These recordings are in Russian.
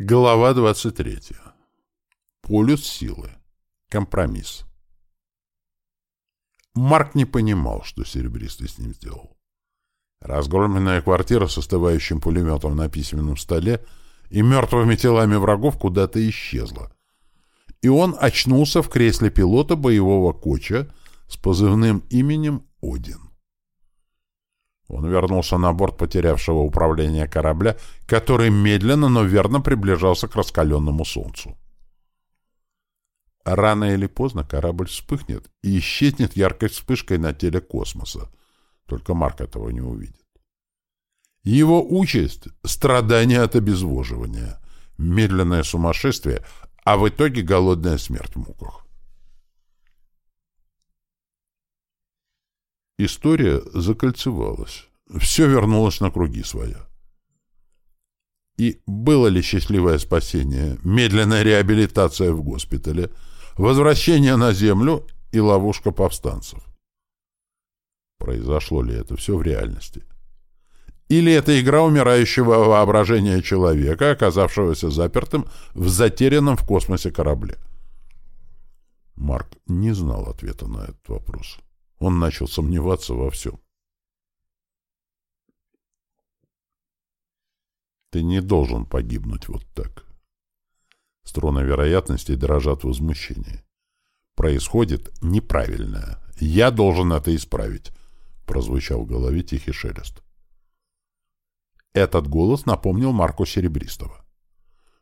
Глава 23. Полюс силы. Компромисс. Марк не понимал, что Серебристый с ним сделал. Разгромленная квартира с остывающим пулеметом на письменном столе и мертвыми телами врагов куда-то исчезла. И он очнулся в кресле пилота боевого коча с позывным именем Один. Он вернулся на борт потерявшего управление корабля, который медленно, но верно приближался к раскаленному солнцу. Рано или поздно корабль вспыхнет и исчезнет яркой вспышкой на теле космоса. Только Марк этого не увидит. Его участь — страдание от обезвоживания, медленное сумасшествие, а в итоге голодная смерть в муках. История закольцевалась. Все вернулось на круги своя. И было ли счастливое спасение, медленная реабилитация в госпитале, возвращение на землю и ловушка повстанцев? Произошло ли это все в реальности? Или это игра умирающего воображения человека, оказавшегося запертым в затерянном в космосе корабле? Марк не знал ответа на этот вопрос. Он начал сомневаться во всем. Ты не должен погибнуть вот так. Струны вероятностей дрожат в возмущении. Происходит неправильное. Я должен это исправить, прозвучал в голове тихий шелест. Этот голос напомнил Марку Серебристого.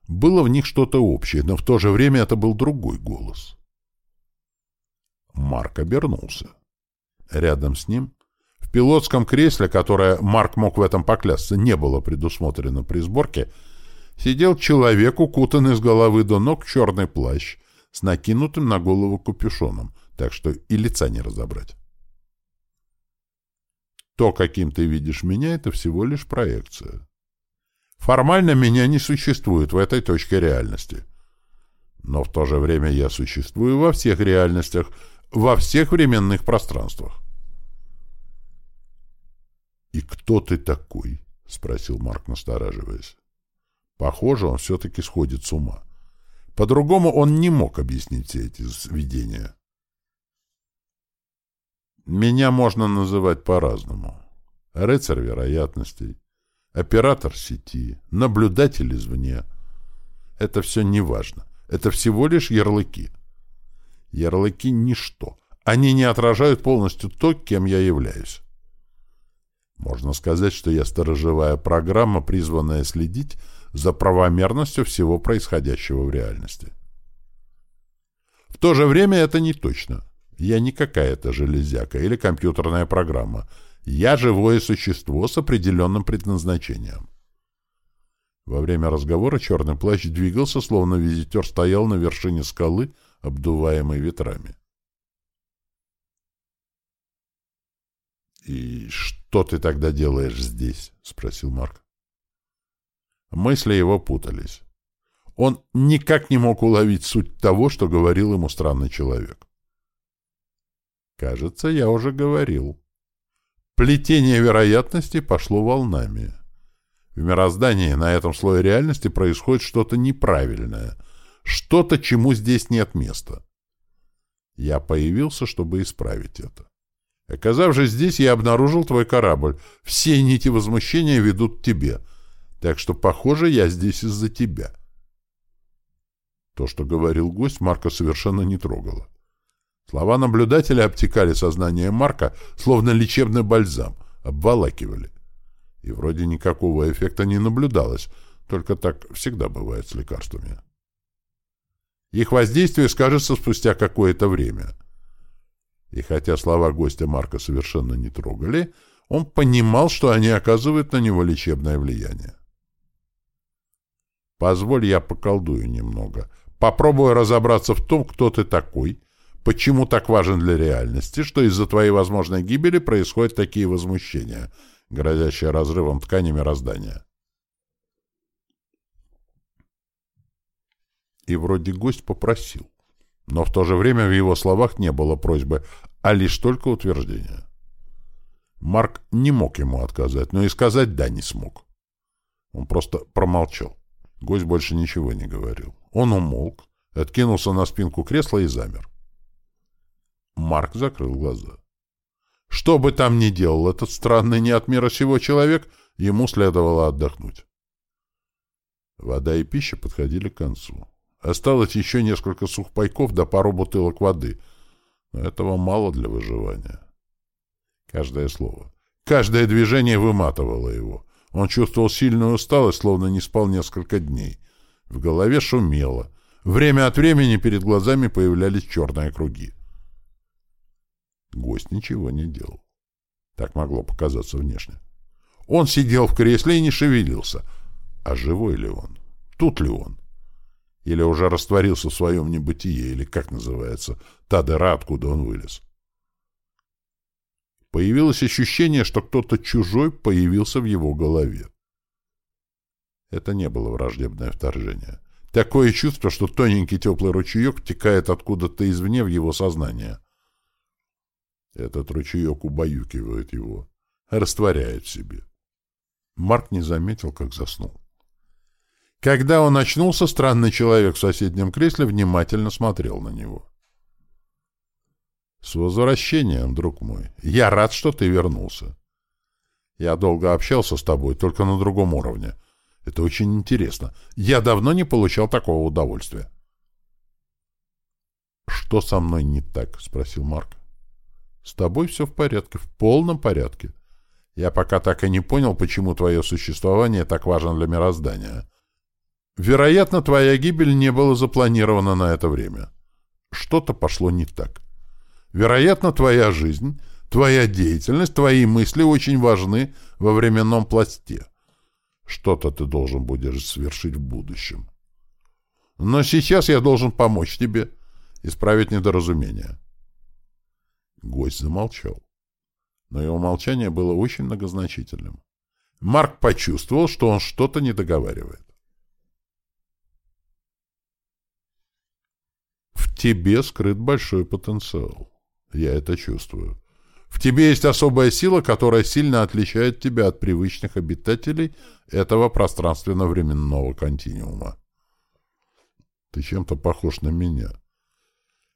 Было в них что-то общее, но в то же время это был другой голос. Марк обернулся. Рядом с ним, в пилотском кресле, которое, Марк мог в этом поклясться, не было предусмотрено при сборке, сидел человек, укутанный с головы до ног в черный плащ, с накинутым на голову капюшоном, так что и лица не разобрать. То, каким ты видишь меня, это всего лишь проекция. Формально меня не существует в этой точке реальности. Но в то же время я существую во всех реальностях — во всех временных пространствах. «И кто ты такой?» — спросил Марк, настораживаясь. Похоже, он все-таки сходит с ума. По-другому он не мог объяснить все эти видения. Меня можно называть по-разному. Рыцарь вероятностей, оператор сети, наблюдатель извне. Это все не важно. Это всего лишь ярлыки. Ярлыки — ничто. Они не отражают полностью то, кем я являюсь. Можно сказать, что я сторожевая программа, призванная следить за правомерностью всего происходящего в реальности. В то же время это не точно. Я не какая-то железяка или компьютерная программа. Я живое существо с определенным предназначением. Во время разговора черный плащ двигался, словно визитер стоял на вершине скалы — обдуваемый ветрами. «И что ты тогда делаешь здесь?» — спросил Марк. Мысли его путались. Он никак не мог уловить суть того, что говорил ему странный человек. «Кажется, я уже говорил. Плетение вероятности пошло волнами. В мироздании на этом слое реальности происходит что-то неправильное, что-то, чему здесь нет места. Я появился, чтобы исправить это. Оказавшись здесь, я обнаружил твой корабль. Все нити возмущения ведут к тебе. Так что, похоже, я здесь из-за тебя. То, что говорил гость, Марка совершенно не трогало. Слова наблюдателя обтекали сознание Марка, словно лечебный бальзам, обволакивали. И вроде никакого эффекта не наблюдалось, только так всегда бывает с лекарствами. Их воздействие скажется спустя какое-то время. И хотя слова гостя Марка совершенно не трогали, он понимал, что они оказывают на него лечебное влияние. «Позволь, я поколдую немного. Попробую разобраться в том, кто ты такой, почему так важен для реальности, что из-за твоей возможной гибели происходят такие возмущения, грозящие разрывом ткани мироздания. И вроде гость попросил. Но в то же время в его словах не было просьбы, а лишь только утверждение. Марк не мог ему отказать, но и сказать «да» не смог. Он просто промолчал. Гость больше ничего не говорил. Он умолк, откинулся на спинку кресла и замер. Марк закрыл глаза. Что бы там ни делал этот странный не от мира сего человек, ему следовало отдохнуть. Вода и пища подходили к концу. Осталось еще несколько сухпайков да пару бутылок воды, но этого мало для выживания. Каждое слово, каждое движение выматывало его. Он чувствовал сильную усталость, словно не спал несколько дней. В голове шумело. Время от времени перед глазами появлялись черные круги. Гость ничего не делал. Так могло показаться внешне. Он сидел в кресле и не шевелился. А живой ли он? Тут ли он? Или уже растворился в своем небытие, или как называется, та дыра, откуда он вылез? Появилось ощущение, что кто-то чужой появился в его голове. Это не было враждебное вторжение. Такое чувство, что тоненький теплый ручеек текает откуда-то извне в его сознание. Этот ручеек убаюкивает его, растворяет в себе. Марк не заметил, как заснул. Когда он очнулся, странный человек в соседнем кресле внимательно смотрел на него. «С возвращением, друг мой! Я рад, что ты вернулся. Я долго общался с тобой, только на другом уровне. Это очень интересно. Я давно не получал такого удовольствия». «Что со мной не так?» — спросил Марк. С тобой все в порядке, в полном порядке. Я пока так и не понял, почему твое существование так важно для мироздания. Вероятно, твоя гибель не была запланирована на это время. Что-то пошло не так. Вероятно, твоя жизнь, твоя деятельность, твои мысли очень важны во временном пласте. Что-то ты должен будешь совершить в будущем. Но сейчас я должен помочь тебе исправить недоразумение. Гость замолчал. Но его молчание было очень многозначительным. Марк почувствовал, что он что-то не договаривает. В тебе скрыт большой потенциал. Я это чувствую. В тебе есть особая сила, которая сильно отличает тебя от привычных обитателей этого пространственно-временного континуума. Ты чем-то похож на меня.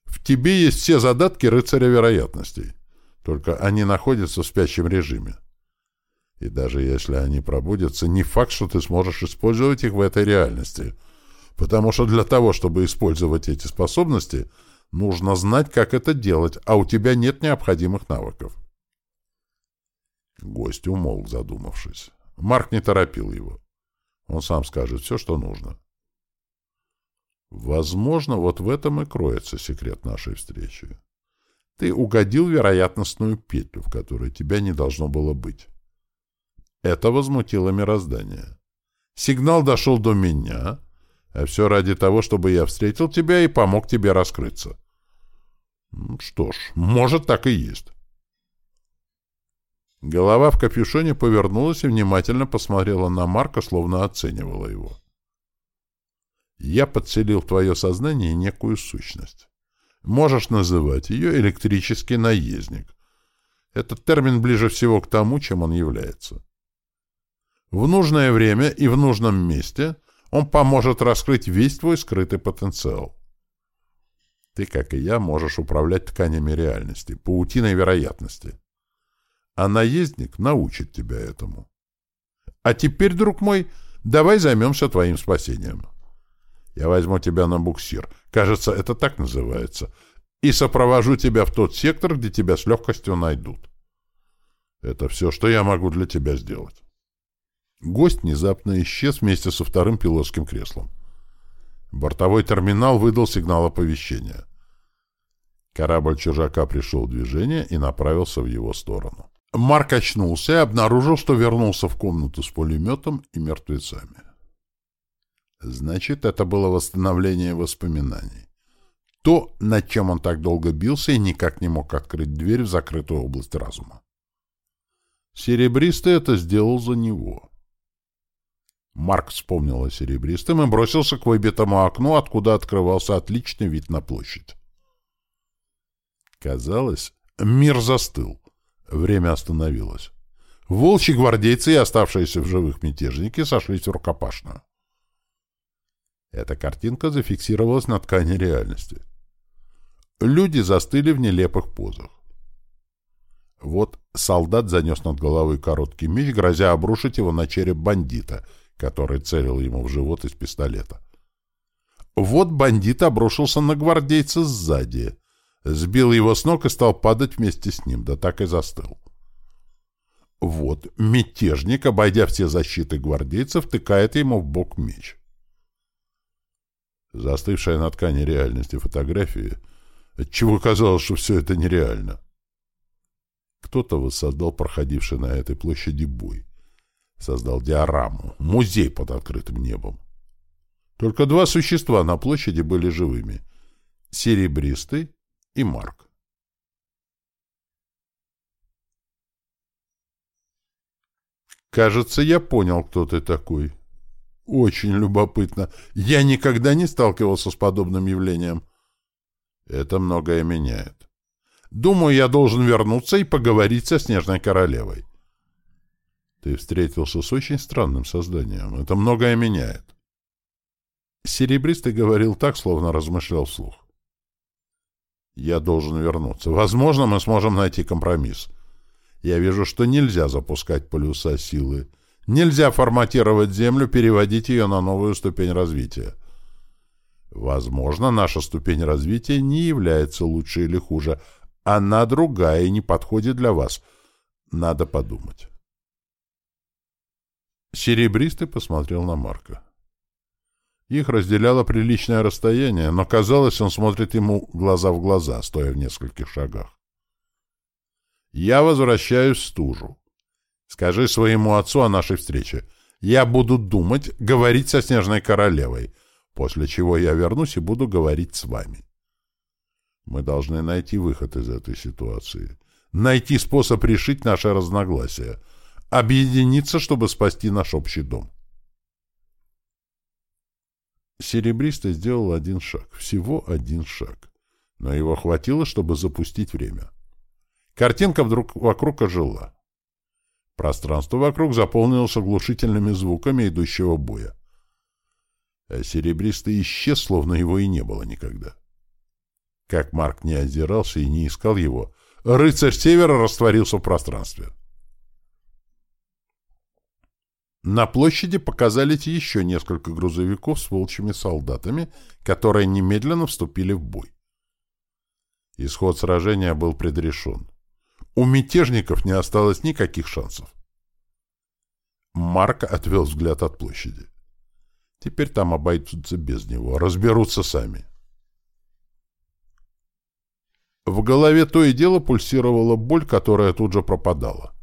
В тебе есть все задатки рыцаря вероятностей, только они находятся в спящем режиме. И даже если они пробудятся, не факт, что ты сможешь использовать их в этой реальности, потому что для того, чтобы использовать эти способности, нужно знать, как это делать, а у тебя нет необходимых навыков. Гость умолк, задумавшись. Марк не торопил его. Он сам скажет все, что нужно. Возможно, вот в этом и кроется секрет нашей встречи. Ты угодил вероятностную петлю, в которой тебя не должно было быть. Это возмутило мироздание. Сигнал дошел до меня, а все ради того, чтобы я встретил тебя и помог тебе раскрыться. Что ж, может, так и есть. Голова в капюшоне повернулась и внимательно посмотрела на Марка, словно оценивала его. Я подселил в твое сознание некую сущность. Можешь называть ее электрический наездник. Этот термин ближе всего к тому, чем он является. В нужное время и в нужном месте он поможет раскрыть весь твой скрытый потенциал. Ты, как и я, можешь управлять тканями реальности, паутиной вероятности. А наездник научит тебя этому. А теперь, друг мой, давай займемся твоим спасением. Я возьму тебя на буксир. Кажется, это так называется. И сопровожу тебя в тот сектор, где тебя с легкостью найдут. Это все, что я могу для тебя сделать. Гость внезапно исчез вместе со вторым пилотским креслом. Бортовой терминал выдал сигнал оповещения. Корабль чужака пришел в движение и направился в его сторону. Марк очнулся и обнаружил, что вернулся в комнату с пулеметом и мертвецами. Значит, это было восстановление воспоминаний. То, над чем он так долго бился и никак не мог открыть дверь в закрытую область разума. Серебристый это сделал за него. Марк вспомнил о Серебристом и бросился к выбитому окну, откуда открывался отличный вид на площадь. Казалось, мир застыл. Время остановилось. Волчьи гвардейцы и оставшиеся в живых мятежники сошлись в рукопашную. Эта картинка зафиксировалась на ткани реальности. Люди застыли в нелепых позах. Вот солдат занес над головой короткий меч, грозя обрушить его на череп бандита, который целил ему в живот из пистолета. Вот бандит обрушился на гвардейца сзади, сбил его с ног и стал падать вместе с ним, да так и застыл. Вот мятежник, обойдя все защиты гвардейцев, тыкает ему в бок меч. Застывшая на ткани реальности фотографии, отчего казалось, что все это нереально. Кто-то воссоздал проходивший на этой площади бой. Создал диораму, музей под открытым небом. Только два существа на площади были живыми — Серебристый и Марк. Кажется, я понял, кто ты такой. Очень любопытно. Я никогда не сталкивался с подобным явлением. Это многое меняет. Думаю, я должен вернуться и поговорить со Снежной Королевой. Ты встретился с очень странным созданием. Это многое меняет. Серебристый говорил так, словно размышлял вслух. Я должен вернуться. Возможно, мы сможем найти компромисс. Я вижу, что нельзя запускать полюса силы. Нельзя форматировать Землю, переводить ее на новую ступень развития. Возможно, наша ступень развития не является лучше или хуже. Она другая и не подходит для вас. Надо подумать. Серебристый посмотрел на Марка. Их разделяло приличное расстояние, но казалось, он смотрит ему глаза в глаза, стоя в нескольких шагах. «Я возвращаюсь в стужу. Скажи своему отцу о нашей встрече. Я буду думать, говорить со Снежной Королевой, после чего я вернусь и буду говорить с вами. Мы должны найти выход из этой ситуации, найти способ решить наше разногласия, объединиться, чтобы спасти наш общий дом». Серебристый сделал один шаг, всего один шаг. Но его хватило, чтобы запустить время. Картинка вдруг вокруг ожила. Пространство вокруг заполнилось оглушительными звуками идущего боя. А серебристый исчез, словно его и не было никогда. Как Марк не озирался и не искал его, рыцарь севера растворился в пространстве. На площади показались еще несколько грузовиков с волчьими солдатами, которые немедленно вступили в бой. Исход сражения был предрешен. У мятежников не осталось никаких шансов. Марк отвел взгляд от площади. Теперь там обойдутся без него, разберутся сами. В голове то и дело пульсировала боль, которая тут же пропадала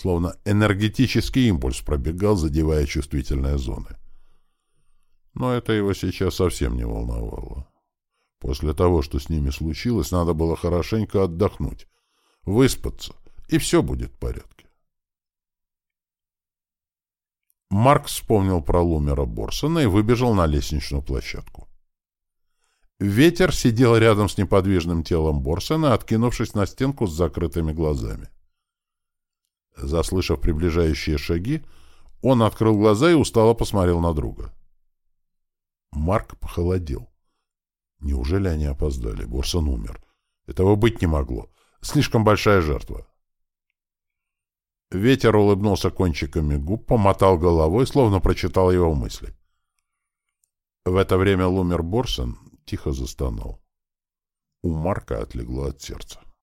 словно энергетический импульс пробегал, задевая чувствительные зоны. Но это его сейчас совсем не волновало. После того, что с ними случилось, надо было хорошенько отдохнуть, выспаться, и все будет в порядке. Марк вспомнил про Лумера Борсона и выбежал на лестничную площадку. Ветер сидел рядом с неподвижным телом Борсона, откинувшись на стенку с закрытыми глазами. Заслышав приближающие шаги, он открыл глаза и устало посмотрел на друга. Марк похолодел. Неужели они опоздали? Борсон умер. Этого быть не могло. Слишком большая жертва. Ветер улыбнулся кончиками губ, помотал головой, словно прочитал его мысли. В это время Лумер Борсон тихо застонал. У Марка отлегло от сердца.